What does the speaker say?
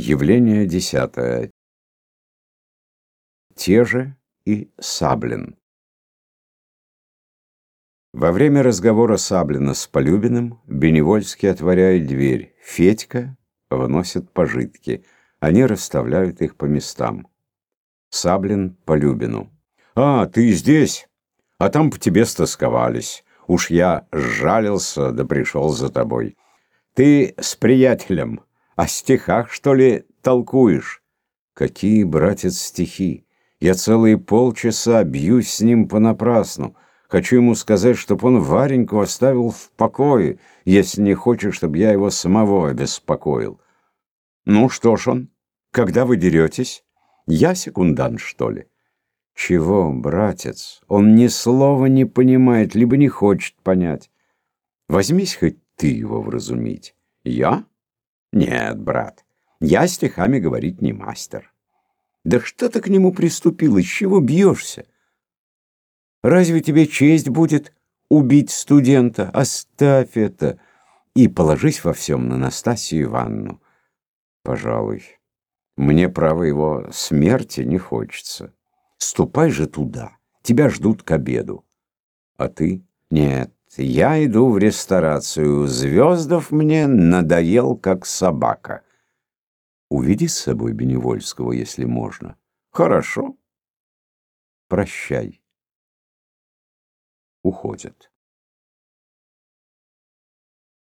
Явление десятое. Те же и Саблин. Во время разговора Саблина с Полюбиным Беневольский отворяет дверь. Федька вносит пожитки. Они расставляют их по местам. Саблин Полюбину. «А, ты здесь? А там по тебе стосковались. Уж я сжалился, да пришел за тобой. Ты с приятелем». О стихах, что ли, толкуешь? Какие, братец, стихи? Я целые полчаса бьюсь с ним понапрасну. Хочу ему сказать, чтоб он Вареньку оставил в покое, если не хочет, чтобы я его самого обеспокоил. Ну что ж он, когда вы деретесь? Я секундант, что ли? Чего, братец? Он ни слова не понимает, либо не хочет понять. Возьмись хоть ты его вразумить. Я? Нет, брат, я стихами говорить не мастер. Да что ты к нему приступил, из чего бьешься? Разве тебе честь будет убить студента? Оставь это и положись во всем на Настасью Ивановну. Пожалуй, мне, право его, смерти не хочется. Ступай же туда, тебя ждут к обеду. А ты? Нет, я иду в ресторацию. Звездов мне надоел, как собака. Уведи с собой Беневольского, если можно. Хорошо. Прощай. Уходят.